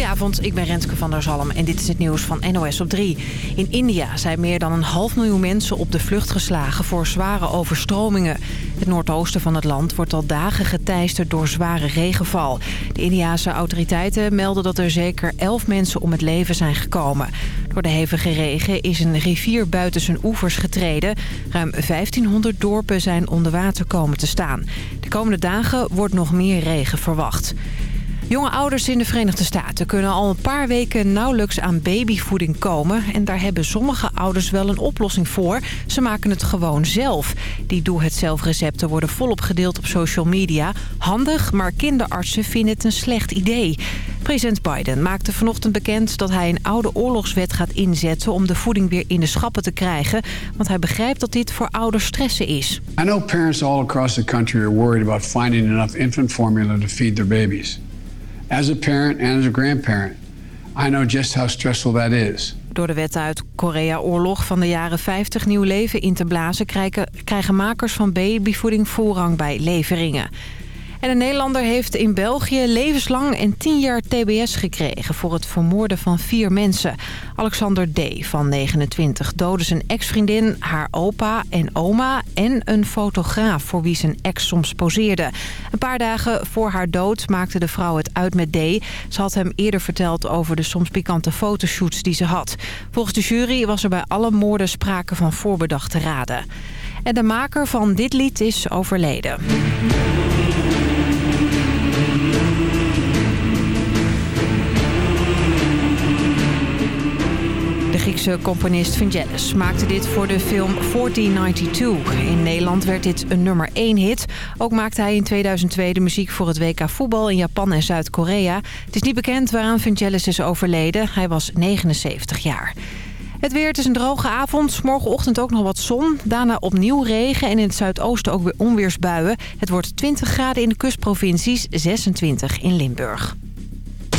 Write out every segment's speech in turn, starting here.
Goedenavond, ik ben Renske van der Zalm en dit is het nieuws van NOS op 3. In India zijn meer dan een half miljoen mensen op de vlucht geslagen voor zware overstromingen. Het noordoosten van het land wordt al dagen geteisterd door zware regenval. De Indiase autoriteiten melden dat er zeker 11 mensen om het leven zijn gekomen. Door de hevige regen is een rivier buiten zijn oevers getreden. Ruim 1500 dorpen zijn onder water komen te staan. De komende dagen wordt nog meer regen verwacht. Jonge ouders in de Verenigde Staten kunnen al een paar weken nauwelijks aan babyvoeding komen. En daar hebben sommige ouders wel een oplossing voor. Ze maken het gewoon zelf. Die doe-het-zelf recepten worden volop gedeeld op social media. Handig, maar kinderartsen vinden het een slecht idee. President Biden maakte vanochtend bekend dat hij een oude oorlogswet gaat inzetten... om de voeding weer in de schappen te krijgen. Want hij begrijpt dat dit voor ouders stressen is. I know parents all across the country are worried about finding enough infant formula to feed their babies. As a parent and as a grandparent, I know just how stressful that is. Door de wet uit Korea-oorlog van de jaren 50 nieuw leven in te blazen... krijgen, krijgen makers van babyvoeding voorrang bij leveringen. En een Nederlander heeft in België levenslang en 10 jaar tbs gekregen... voor het vermoorden van vier mensen. Alexander D. van 29 doodde zijn ex-vriendin, haar opa en oma... en een fotograaf voor wie zijn ex soms poseerde. Een paar dagen voor haar dood maakte de vrouw het uit met D. Ze had hem eerder verteld over de soms pikante fotoshoots die ze had. Volgens de jury was er bij alle moorden sprake van voorbedachte raden. En de maker van dit lied is overleden. Griekse componist Vangelis maakte dit voor de film 1492. In Nederland werd dit een nummer 1 hit. Ook maakte hij in 2002 de muziek voor het WK voetbal in Japan en Zuid-Korea. Het is niet bekend waaraan Vangelis is overleden. Hij was 79 jaar. Het weer, het is een droge avond. Morgenochtend ook nog wat zon. Daarna opnieuw regen en in het zuidoosten ook weer onweersbuien. Het wordt 20 graden in de kustprovincies, 26 in Limburg.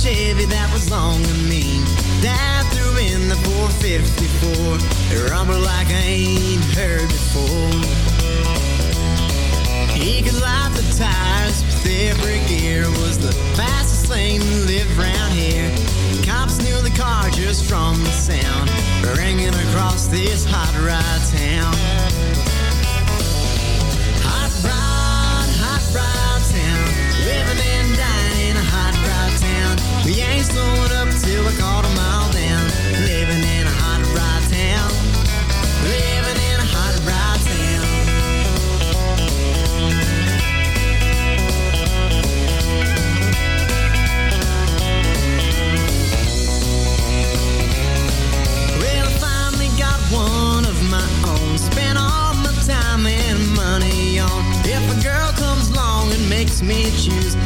Chevy that was long and mean. Dad threw in the 454. It rumbled like I ain't heard before. He could light the tires with every gear. Was the fastest thing to live around here. Cops knew the car just from the sound. Ringing across this hot ride town. Hot rod, hot rod town. Living and dying We ain't slowing up till we caught 'em all down. Living in a hot rod town. Living in a hot rod town. Well, I finally got one of my own. Spent all my time and money on. If a girl comes along and makes me choose,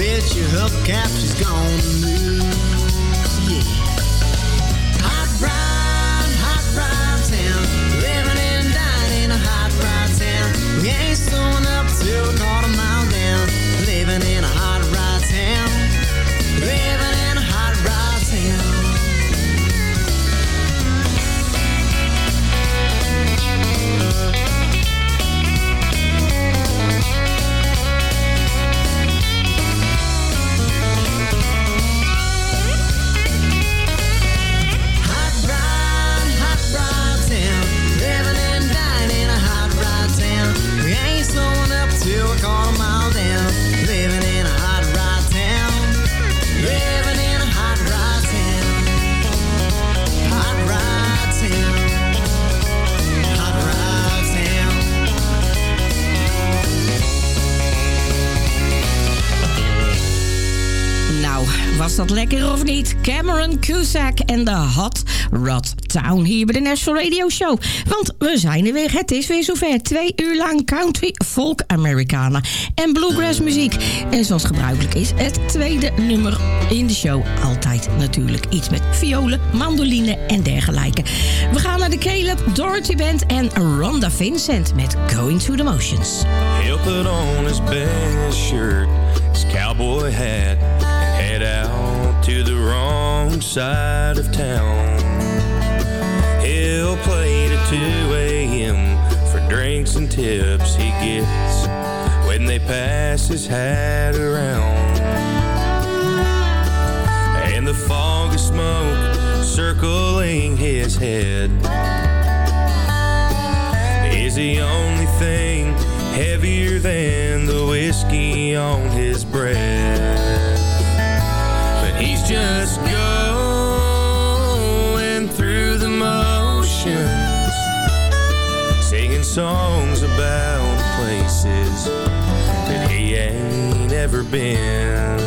bet your hubcap she's gonna lose. Yeah. Hot lekker of niet? Cameron Cusack en de Hot Rod Town hier bij de National Radio Show. Want we zijn er weer. Het is weer zover. Twee uur lang country, folk, Americana en bluegrass muziek. En zoals gebruikelijk is, het tweede nummer in de show. Altijd natuurlijk iets met violen, mandoline en dergelijke. We gaan naar de Caleb Dorothy Band en Rhonda Vincent met Going to the Motions. He'll put on his best shirt, his cowboy hat, and head out to the wrong side of town. He'll play to 2 a.m. for drinks and tips he gets when they pass his hat around. And the fog of smoke circling his head is the only thing heavier than the whiskey on his breath. Just going through the motions, singing songs about places that he ain't ever been.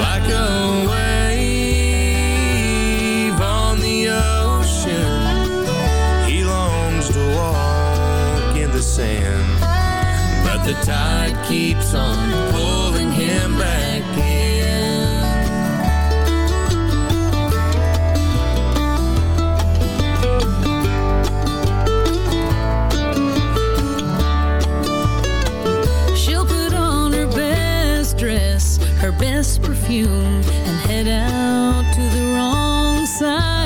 Like a wave on the ocean, he longs to walk in the sand. But the tide keeps on best perfume, and head out to the wrong side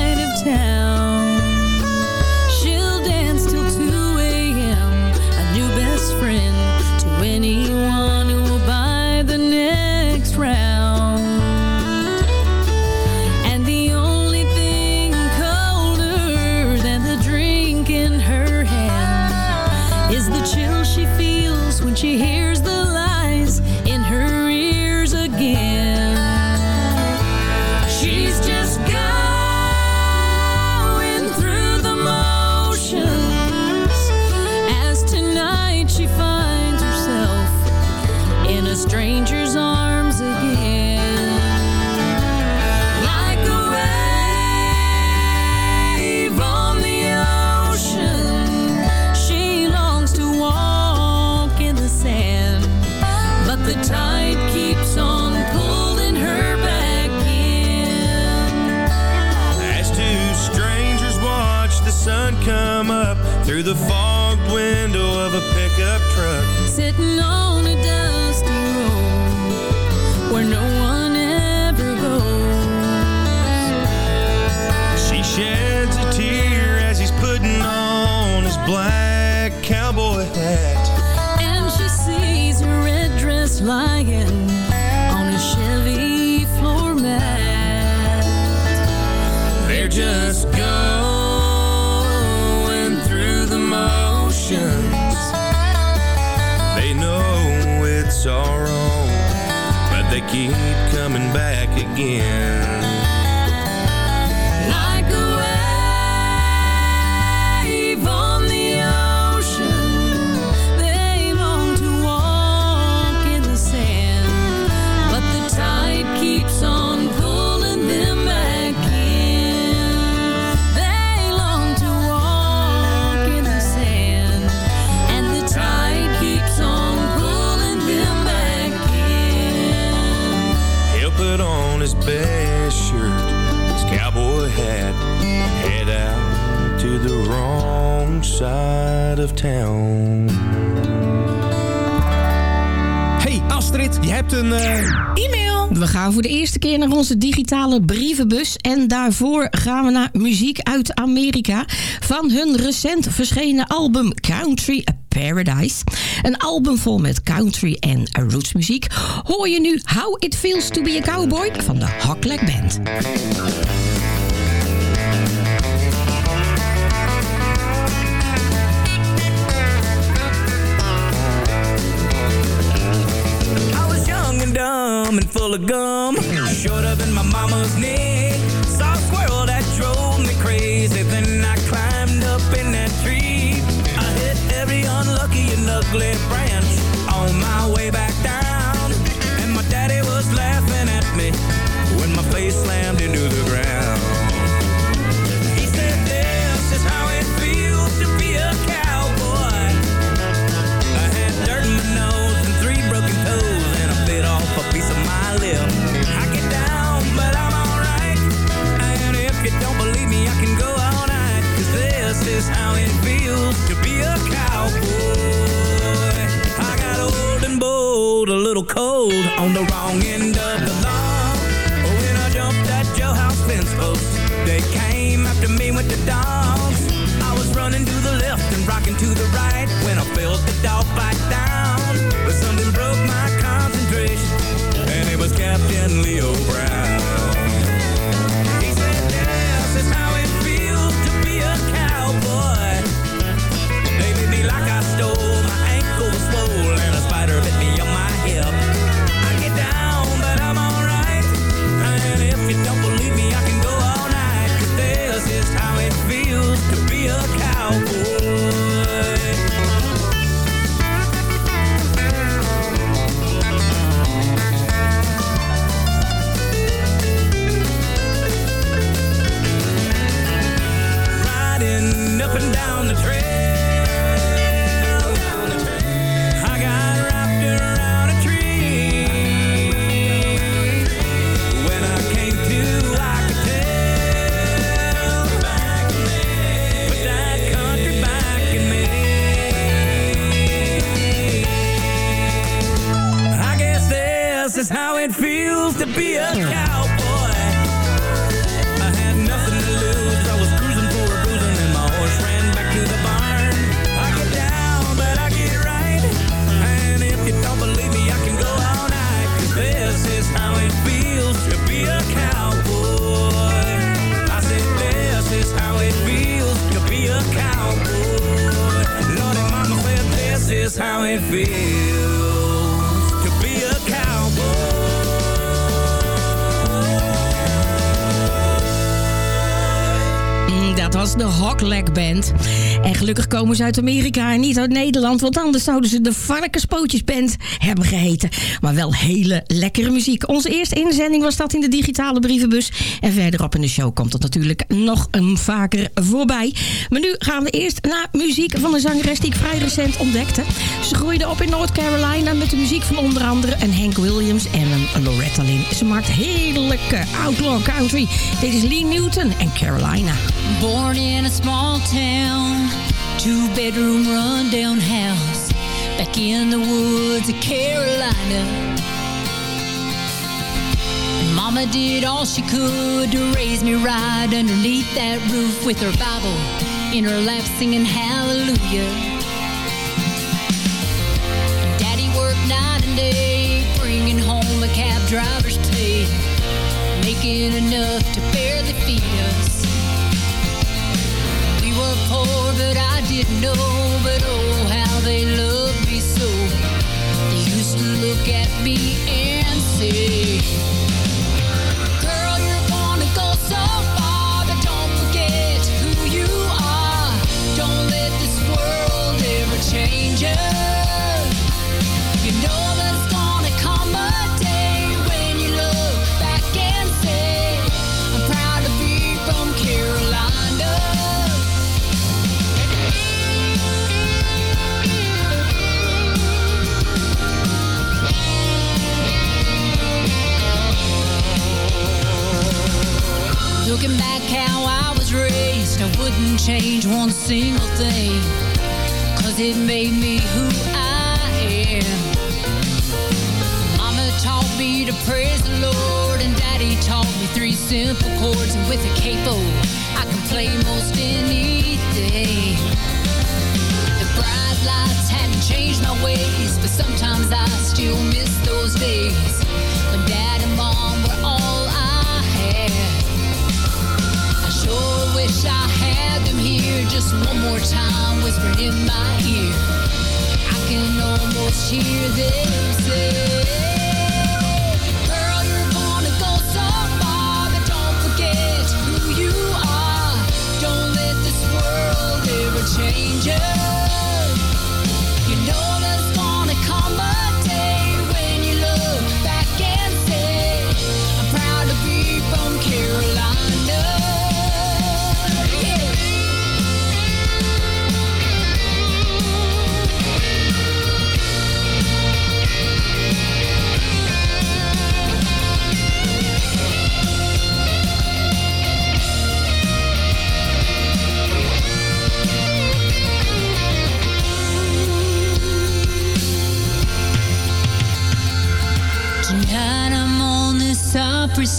onze digitale brievenbus. En daarvoor gaan we naar muziek uit Amerika. Van hun recent verschenen album Country Paradise. Een album vol met country en rootsmuziek. Hoor je nu How It Feels to Be a Cowboy van de Hockleg Band. Dumb and full of gum. Short up in my mama's knee. Saw a squirrel that drove me crazy. Then I climbed up in that tree. I hit every unlucky and ugly branch so cold on the wrong end of the law. Oh, when I jumped that jailhouse fence post, they came after me with the dogs. I was running to the left and rocking to the right when I felt the dog bite down. But something broke my concentration, and it was Captain Leo Brown. How it feels to be a cowboy. Riding up and down the trail. De Hawkleg Band. En gelukkig komen ze uit Amerika en niet uit Nederland. Want anders zouden ze de Varkenspootjes Band hebben geheten. Maar wel hele lekkere muziek. Onze eerste inzending was dat in de digitale brievenbus. En verderop in de show komt het natuurlijk nog een vaker voorbij. Maar nu gaan we eerst naar muziek van een zangeres die ik vrij recent ontdekte. Ze groeide op in North Carolina met de muziek van onder andere een Hank Williams en een Loretta Lynn. Ze maakt heerlijke outlaw country. Dit is Lee Newton en Carolina. Born in a small town, two bedroom rundown house, back in the woods of Carolina. Mama did all she could to raise me right underneath that roof with her Bible in her lap singing hallelujah. Daddy worked night and day, bringing home a cab driver's pay, making enough to barely feed us. Know. But oh, how they loved me so. They used to look at me and say, wouldn't change one single thing. Cause it made me who I am. Mama taught me to praise the Lord, and Daddy taught me three simple chords. And with a capo, I can play most anything. The bright lights hadn't changed my ways, but sometimes I still miss those days when Dad and Mom were all wish I had them here just one more time, whispering in my ear. I can almost hear them say, Girl, you're gonna go so far, but don't forget who you are. Don't let this world ever change. You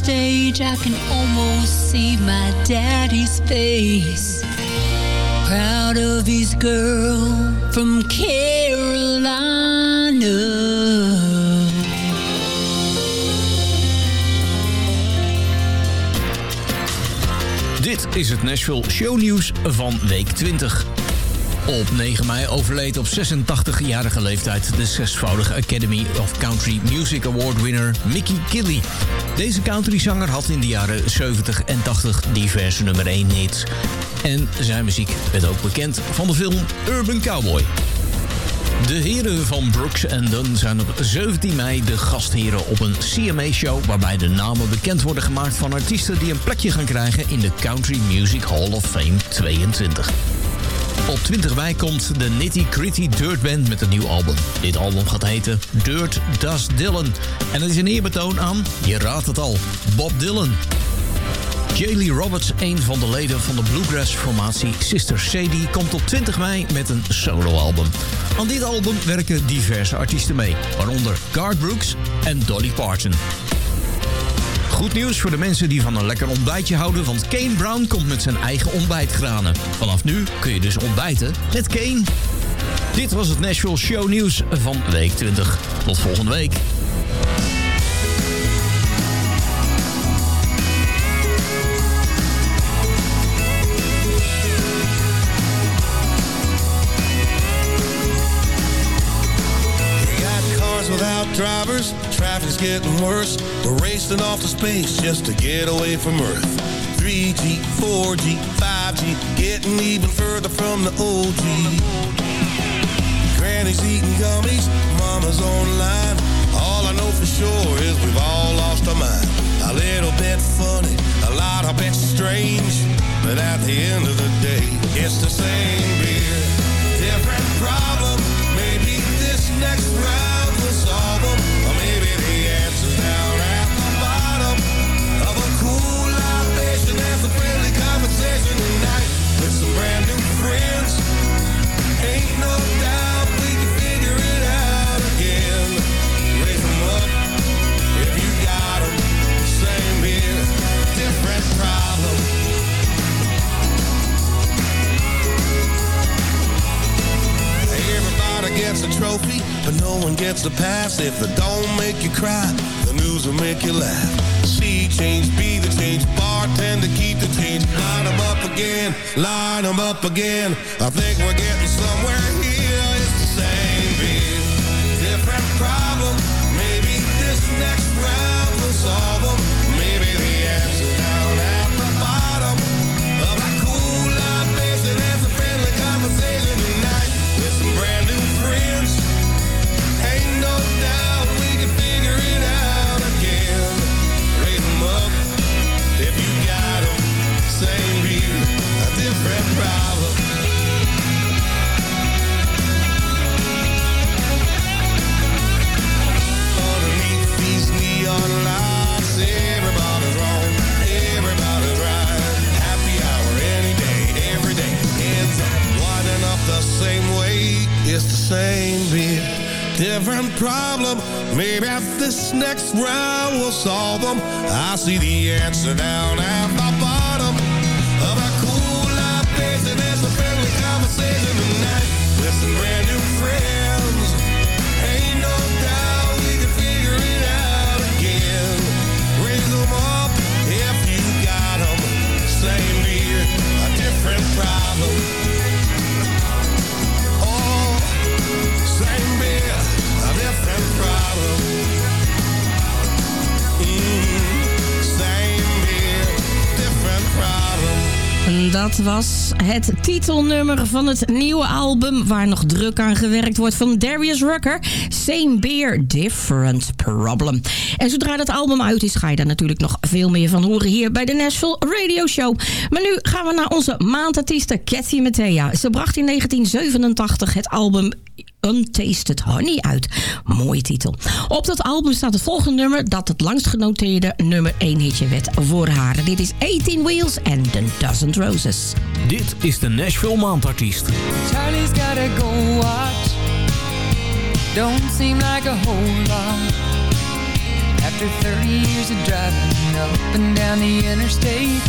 stage, I can almost see my daddy's face. Proud of his girl from Carolina. Dit is het Nashville Shownieuws van week 20. Op 9 mei overleed op 86-jarige leeftijd de zesvoudige Academy of Country Music Award winner Mickey Gilley. Deze countryzanger had in de jaren 70 en 80 diverse nummer 1 hits. En zijn muziek werd ook bekend van de film Urban Cowboy. De heren van Brooks Dunn zijn op 17 mei de gastheren op een CMA-show... waarbij de namen bekend worden gemaakt van artiesten... die een plekje gaan krijgen in de Country Music Hall of Fame 22. Op 20 mei komt de Nitty Gritty Dirt Band met een nieuw album. Dit album gaat heten Dirt Does Dylan. En het is een eerbetoon aan, je raadt het al, Bob Dylan. Lee Roberts, een van de leden van de bluegrass-formatie Sister Sadie... komt op 20 mei met een soloalbum. Aan dit album werken diverse artiesten mee, waaronder Garth Brooks en Dolly Parton. Goed nieuws voor de mensen die van een lekker ontbijtje houden... want Kane Brown komt met zijn eigen ontbijtgranen. Vanaf nu kun je dus ontbijten met Kane. Dit was het Nashville Show Nieuws van week 20. Tot volgende week. Without drivers, traffic's getting worse. We're racing off to space just to get away from Earth. 3G, 4G, 5G, getting even further from the OG. Granny's eating gummies, mama's online. All I know for sure is we've all lost our mind. A little bit funny, a lot of bit strange. But at the end of the day, it's the same beer. Different problem. Maybe this next round friendly conversation tonight with some brand new friends. Ain't no doubt we can figure it out again. Raise 'em up if you got 'em. Same beer, different problem. Everybody gets a trophy, but no one gets a pass. If it don't make you cry, the news will make you laugh. Change, be the change, bartender keep the change. Line 'em up again, line 'em up again. I think we're getting somewhere here. It's the same beer, different problem. Maybe this next round will solve Maybe at this next round we'll solve them. I see the answer down at same beer, different problem. Dat was het titelnummer van het nieuwe album... waar nog druk aan gewerkt wordt van Darius Rucker. Same Beer, Different Problem. En zodra dat album uit is... ga je daar natuurlijk nog veel meer van horen hier bij de Nashville Radio Show. Maar nu gaan we naar onze maandartieste Cathy Mattea. Ze bracht in 1987 het album Untasted Honey uit. Mooie titel. Op dat album staat het volgende nummer... dat het langst genoteerde nummer 1 hitje werd voor haar. Dit is 18 Wheels and a Dozen Roses. Dit is de Nashville Maandartiest. Charlie's gotta go watch. Don't seem like a whole lot. after 30 years of driving up and down the interstate.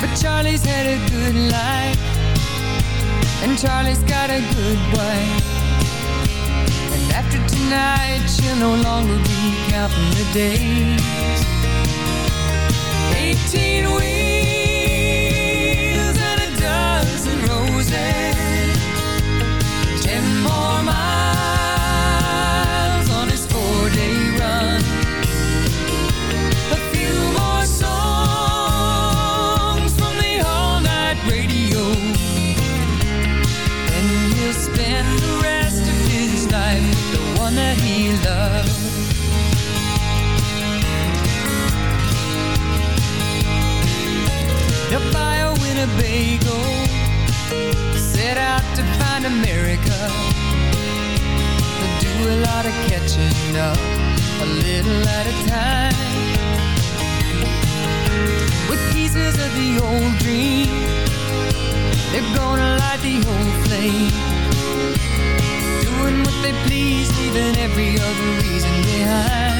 But Charlie's had a good life, and Charlie's got a good wife. And after tonight, she'll no longer be counting the days. 18 wheels Winnebago Set out to find America. Do a lot of catching up A little at a time. With pieces of the old dream They're gonna light the old flame. Doing what they please Leaving every other reason behind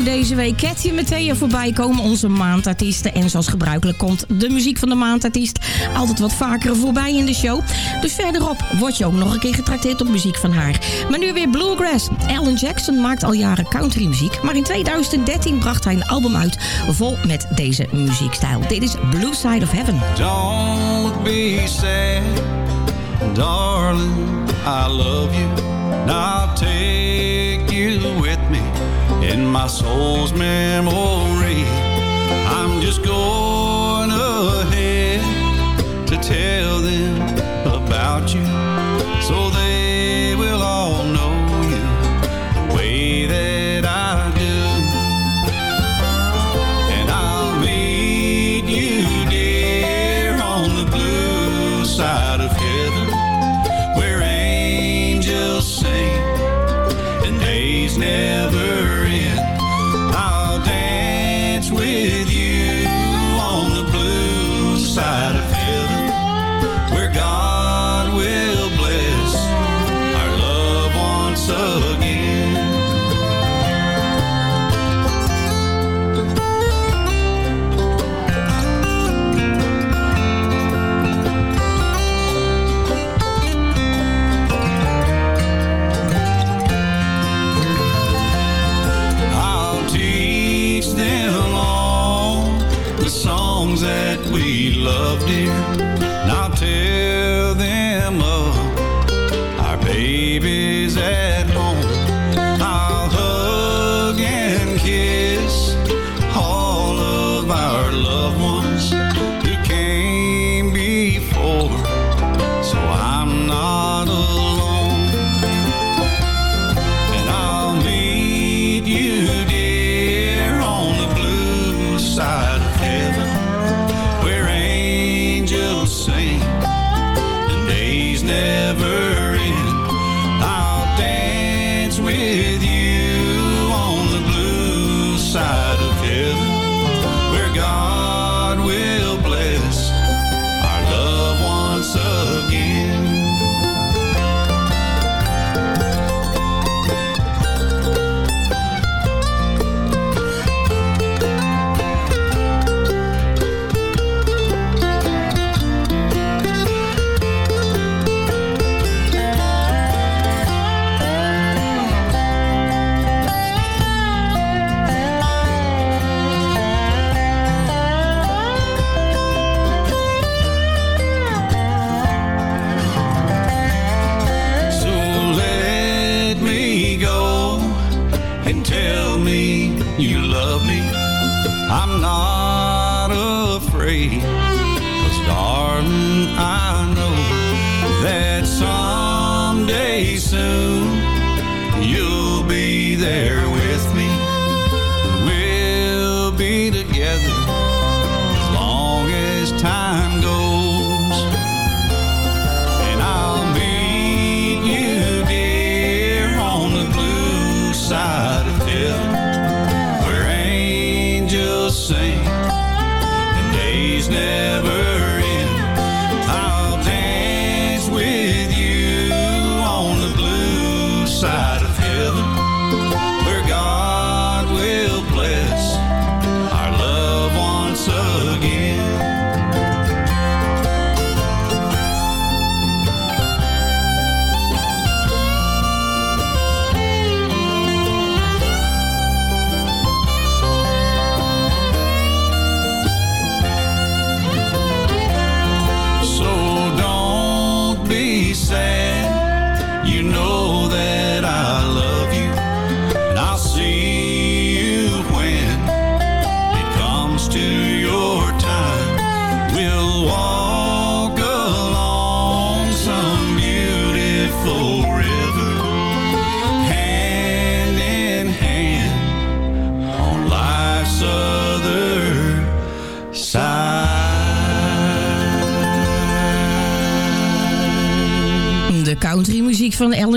deze week Cathy en Mattea voorbij komen. Onze maandartiesten. En zoals gebruikelijk komt de muziek van de maandartiest altijd wat vaker voorbij in de show. Dus verderop word je ook nog een keer getrakteerd op muziek van haar. Maar nu weer Bluegrass. Alan Jackson maakt al jaren countrymuziek. Maar in 2013 bracht hij een album uit vol met deze muziekstijl. Dit is Blue Side of Heaven. Don't be sad, darling. I love you. I'll take you with in my soul's memory. I'm just going ahead to tell them about you so they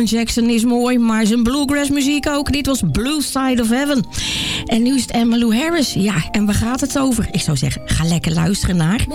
Jackson is mooi, maar zijn bluegrass muziek ook. Dit was Blue Side of Heaven. En nu is het Emmylou Harris. Ja, en waar gaat het over? Ik zou zeggen, ga lekker luisteren naar...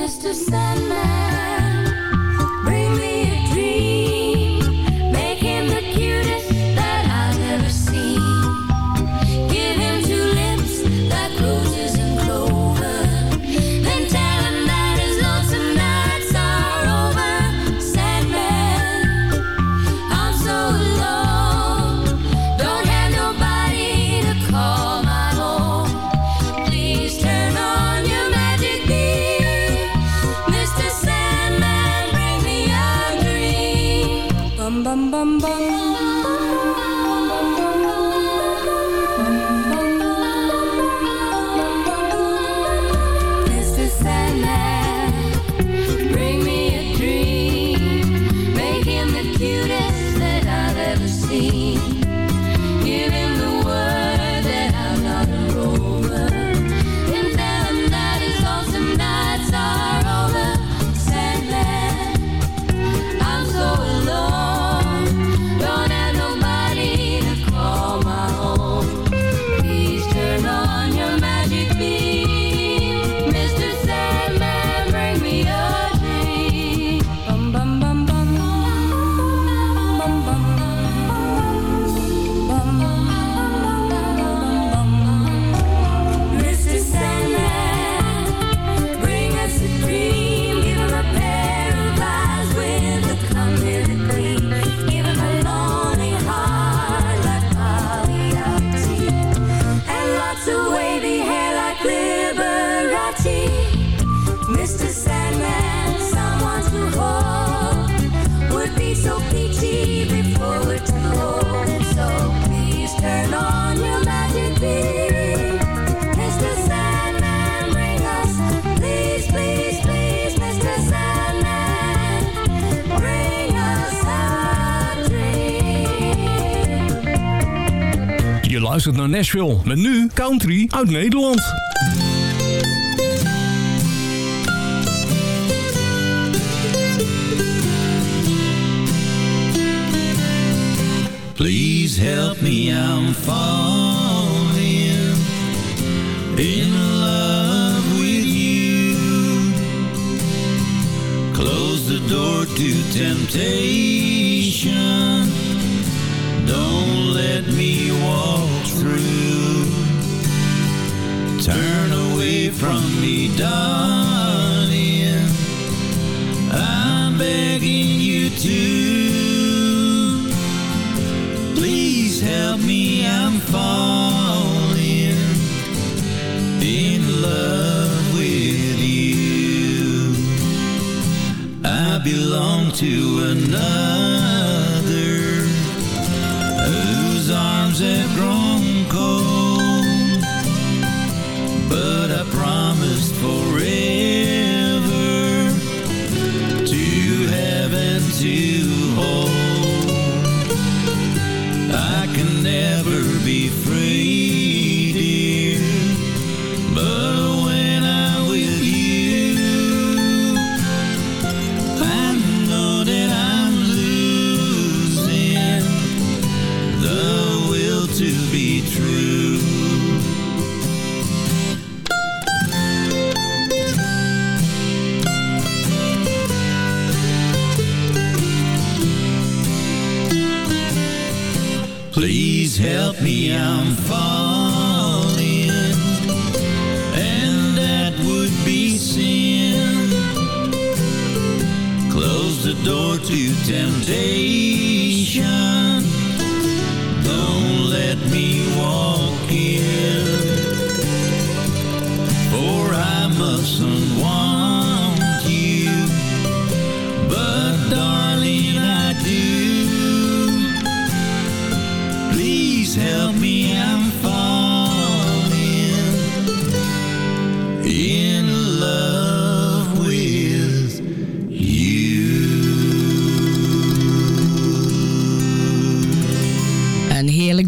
geluisterd naar Nashville. Met nu country uit Nederland. Please help me, I'm falling in love with you. Close the door to temptation. Don't let me walk through. Turn away from me, darling. I'm begging you to. Please help me, I'm falling in love with you. I belong to another help me, I'm falling, and that would be sin. Close the door to temptation. Don't let me walk in, for I mustn't want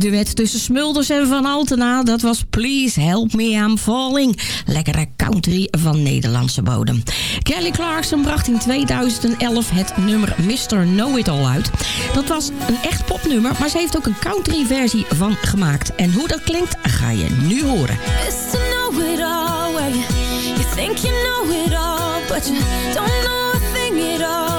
duet tussen Smulders en Van Altena. Dat was Please Help Me I'm Falling. Lekkere country van Nederlandse bodem. Kelly Clarkson bracht in 2011 het nummer Mr. Know It All uit. Dat was een echt popnummer, maar ze heeft ook een country versie van gemaakt. En hoe dat klinkt, ga je nu horen. You, think you know it all, but you don't know a thing all.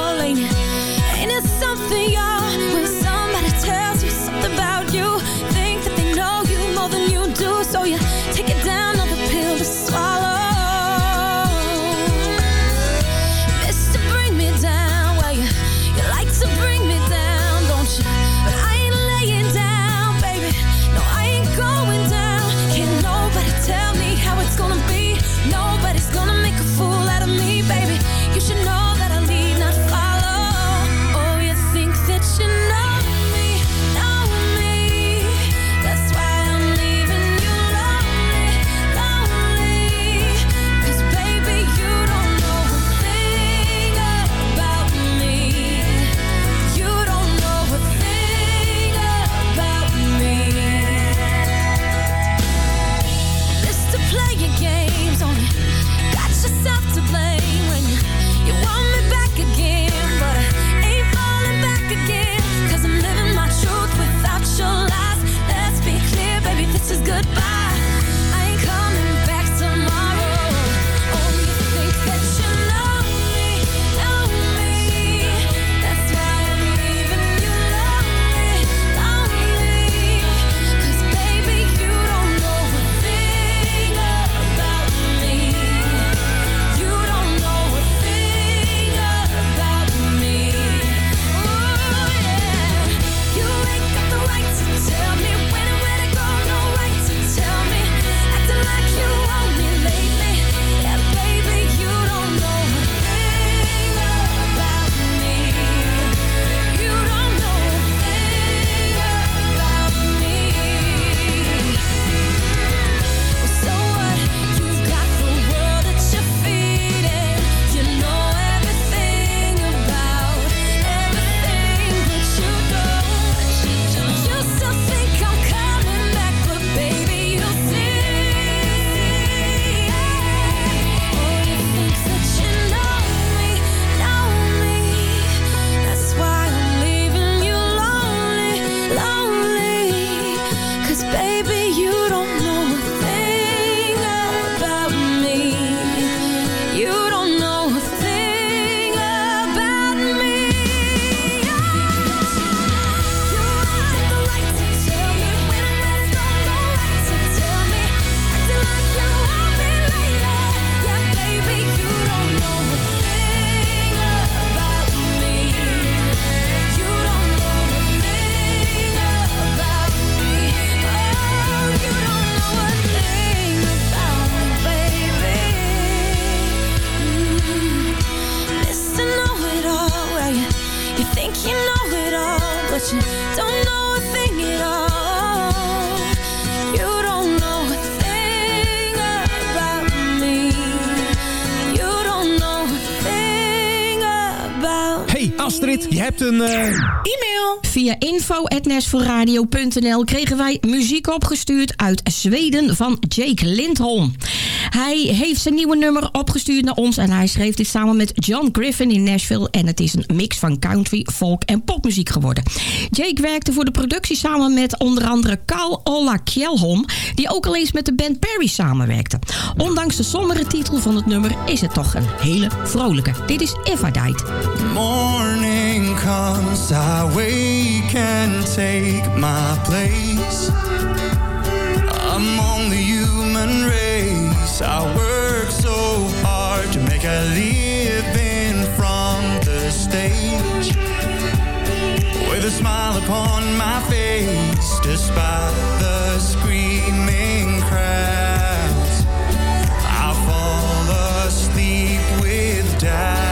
Via info.nashvilleradio.nl kregen wij muziek opgestuurd uit Zweden van Jake Lindholm. Hij heeft zijn nieuwe nummer opgestuurd naar ons en hij schreef dit samen met John Griffin in Nashville. En het is een mix van country, folk en popmuziek geworden. Jake werkte voor de productie samen met onder andere Carl Olla Kjellholm, die ook al eens met de band Perry samenwerkte. Ondanks de sombere titel van het nummer is het toch een hele vrolijke. Dit is If I. Morning comes, I wake and take my place among the human race. I work so hard to make a living from the stage with a smile upon my face despite the screaming crowds. I fall asleep with doubts.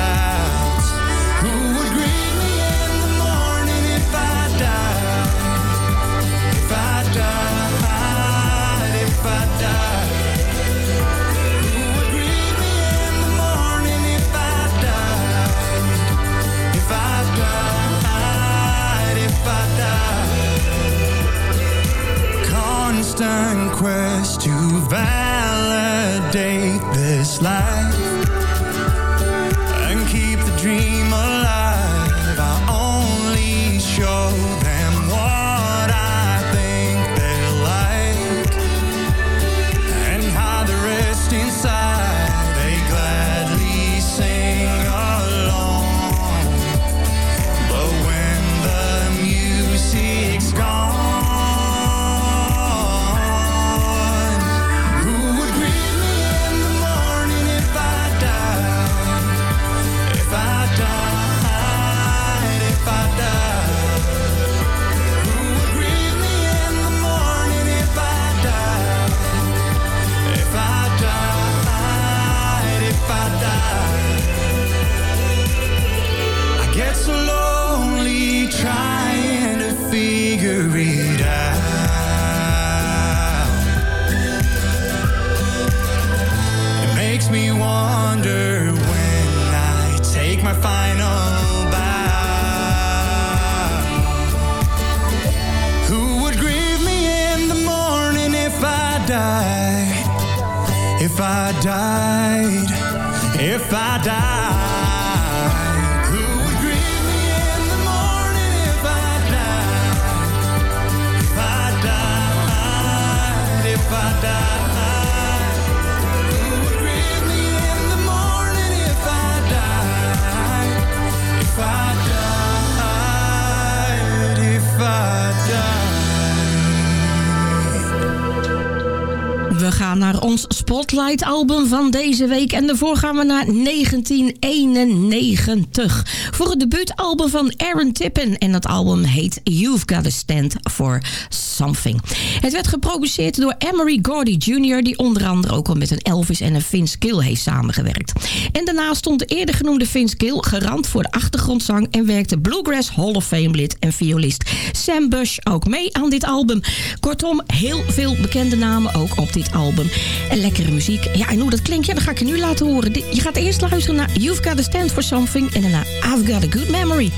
Naar ons Spotlight album van deze week. En daarvoor gaan we naar 1991. Voor het debuutalbum van Aaron Tippin. En dat album heet You've Gotta Stand For Something. Het werd geproduceerd door Emery Gordy Jr. Die onder andere ook al met een Elvis en een Vince Gill heeft samengewerkt. En daarnaast stond de eerder genoemde Vince Gill garant voor de achtergrondzang. En werkte Bluegrass Hall of Fame lid en violist Sam Bush ook mee aan dit album. Kortom, heel veel bekende namen ook op dit album. En lekkere muziek. Ja, en hoe dat klinkt, ja, dat ga ik je nu laten horen. Je gaat eerst luisteren naar You've Gotta Stand For Something. En daarna I've Got A Good Memory.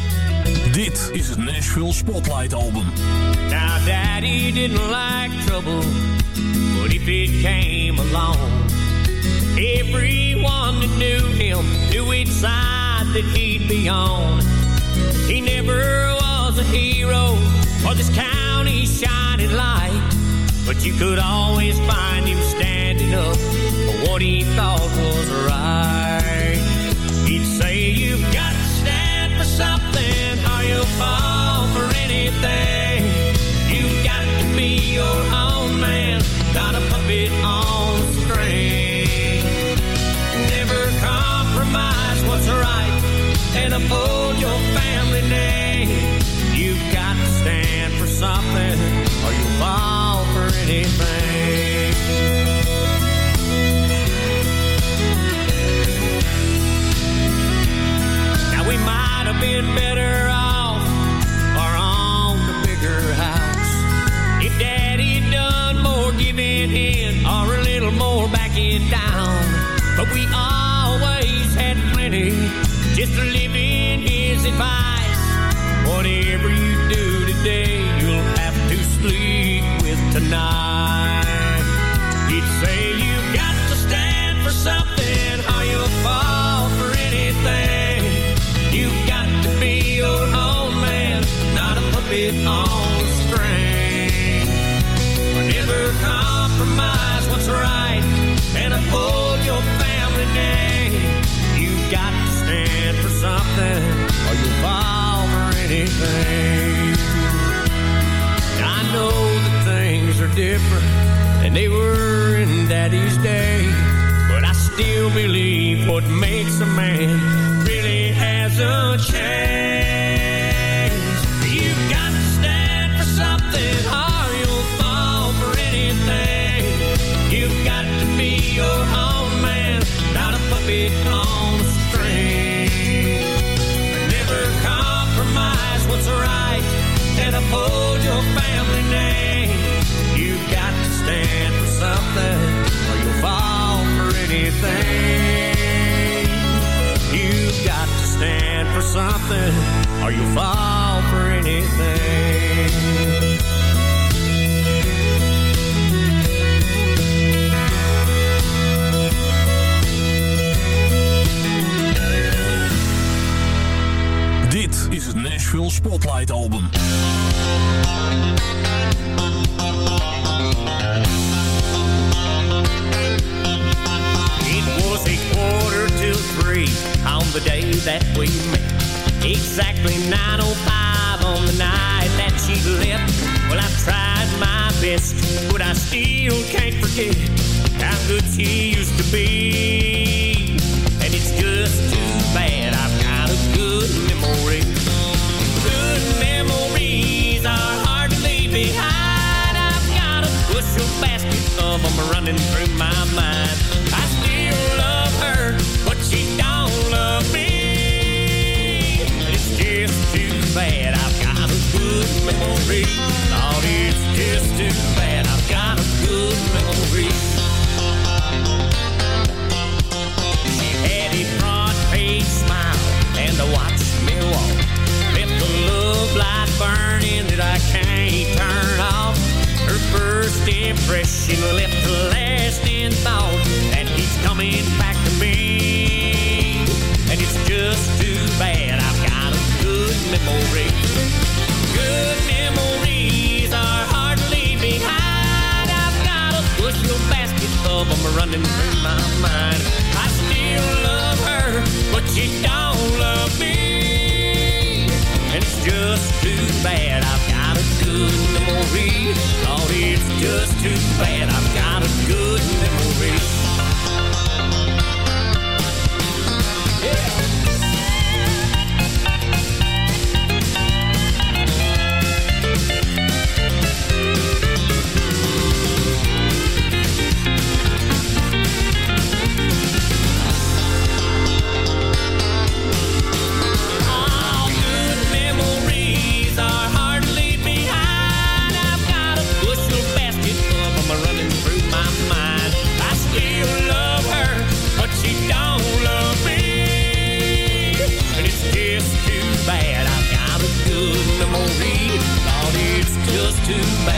Dit is het Nashville Spotlight Album. Now, Daddy didn't like trouble, but if it came along, everyone that knew him knew which side that he'd be on. He never was a hero or this county's shining light, but you could always find him standing up for what he thought was right. He'd say, You've got to stand for something or you'll fall for anything. You've got to be your own man, not a puppet on a string. Never compromise what's right and uphold your family name. You've got to stand for something or you'll fall anything. Now we might have been better the day that we met. Exactly 9.05 on the night that she left. Well, I've tried my best, but I still can't forget how good she used to be. And it's just too bad I've got a good memory. Good memories are hard to leave behind. I've got a bushel basket of them running through my mind. Too bad I've got a good memory. Lord, it's just too bad I've got a good memory. She had a broad face smile and a watch me walk. Left a love light burning that I can't turn off. Her first impression left a lasting thought running through my mind. I still love her, but she don't love me. And it's just too bad I've got a good memory. Lord, it's just too bad I've got a good memory. Just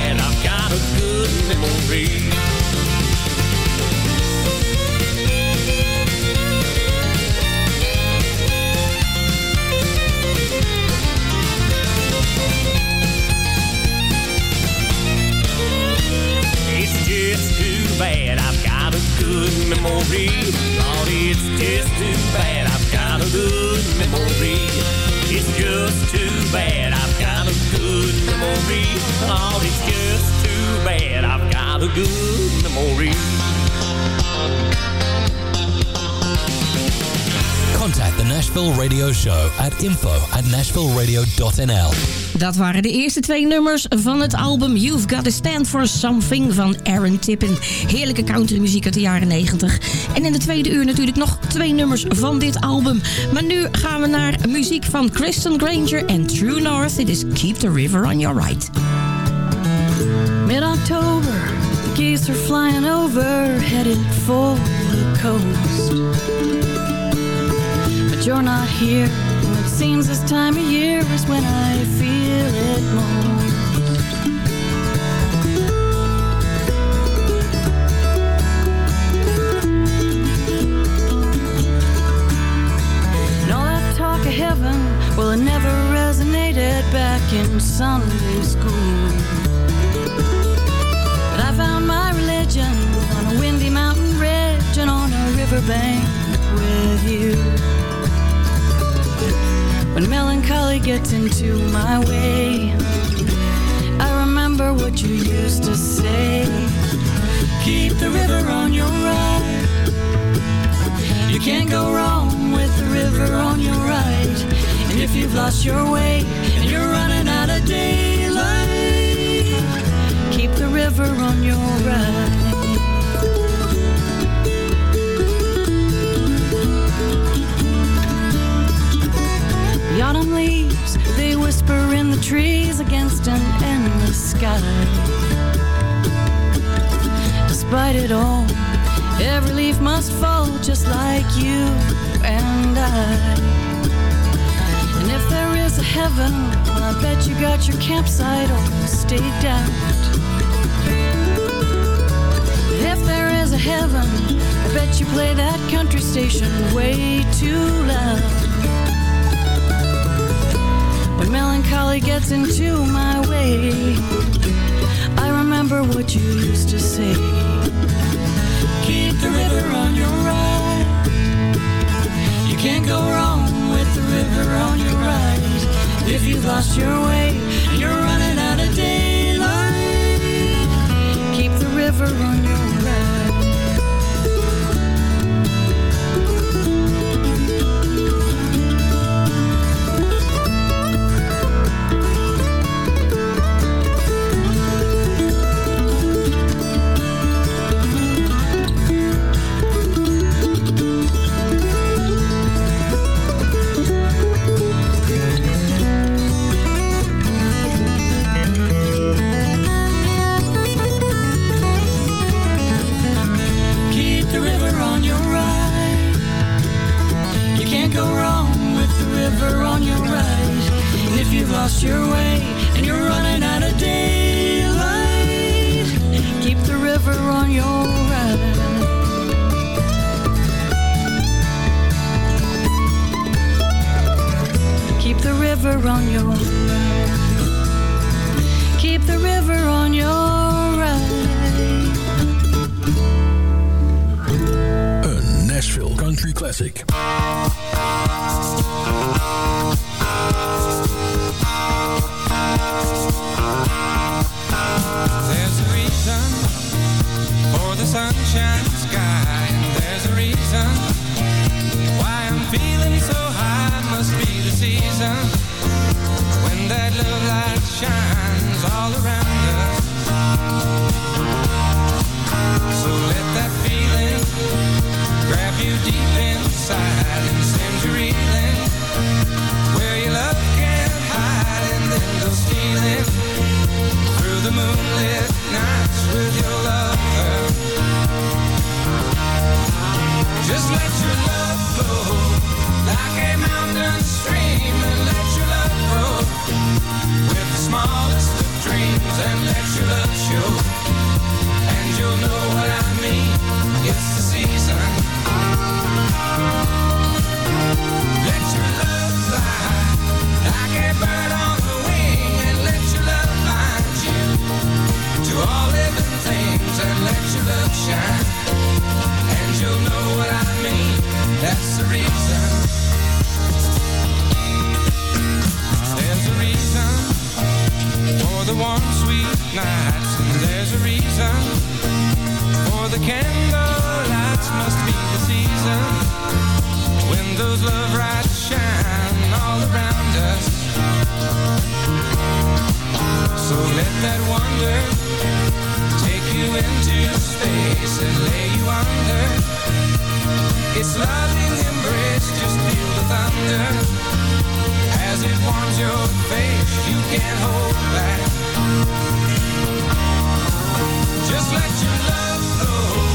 Nashville Radio Show at info at nashvilleradio.nl. Dat waren de eerste twee nummers van het album You've Gotta Stand For Something van Aaron Tippin. Heerlijke countrymuziek uit de jaren 90. En in de tweede uur natuurlijk nog twee nummers van dit album. Maar nu gaan we naar muziek van Kristen Granger en True North. It is Keep the River on Your Right. Mid-October, the geese are flying over, headed for the coast. You're not here, and it seems this time of year is when I feel it most. And all that talk of heaven, well, it never resonated back in Sunday school. But I found my religion on a windy mountain ridge and on a riverbank with you. Melancholy gets into my way, I remember what you used to say. Keep the river on your right. You can't go wrong with the river on your right. And if you've lost your way and you're running out of daylight, keep the river on your right. The autumn leaves, they whisper in the trees against an endless sky. Despite it all, every leaf must fall just like you and I. And if there is a heaven, well, I bet you got your campsite all staked out. If there is a heaven, I bet you play that country station way too loud. When melancholy gets into my way, I remember what you used to say. Keep the river on your right. You can't go wrong with the river on your right. If you've lost your way and you're running out of daylight, keep the river on your what I mean. That's the reason. There's a reason for the warm, sweet nights, and there's a reason for the candle. Must be the season when those love lights shine all around us. So let that wonder you into space and lay you under. Its loving embrace, just feel the thunder as it warms your face. You can't hold back. Just let your love flow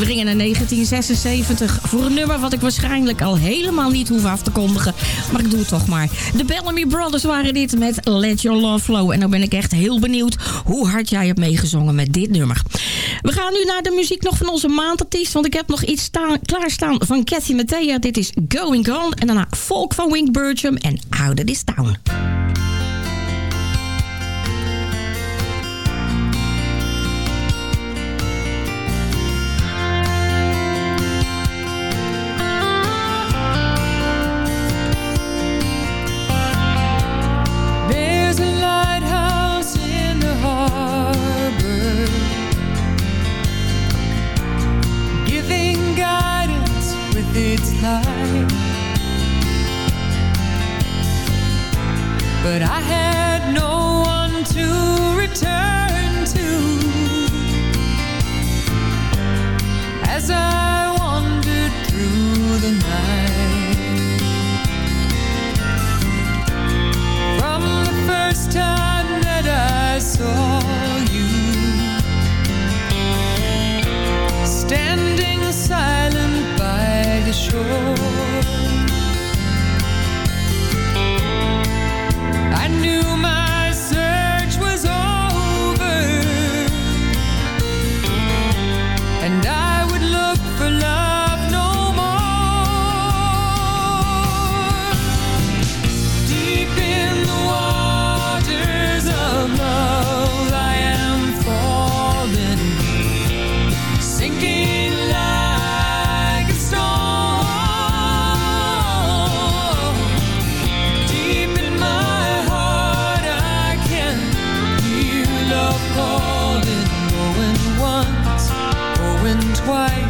We gingen naar 1976 voor een nummer wat ik waarschijnlijk al helemaal niet hoef af te kondigen. Maar ik doe het toch maar. De Bellamy Brothers waren dit met Let Your Love Flow. En dan ben ik echt heel benieuwd hoe hard jij hebt meegezongen met dit nummer. We gaan nu naar de muziek nog van onze maandartiest. Want ik heb nog iets staan, klaarstaan van Cathy Mattea. Dit is Going Gone. En daarna Volk van Wink Burcham en Out of This Town. Why?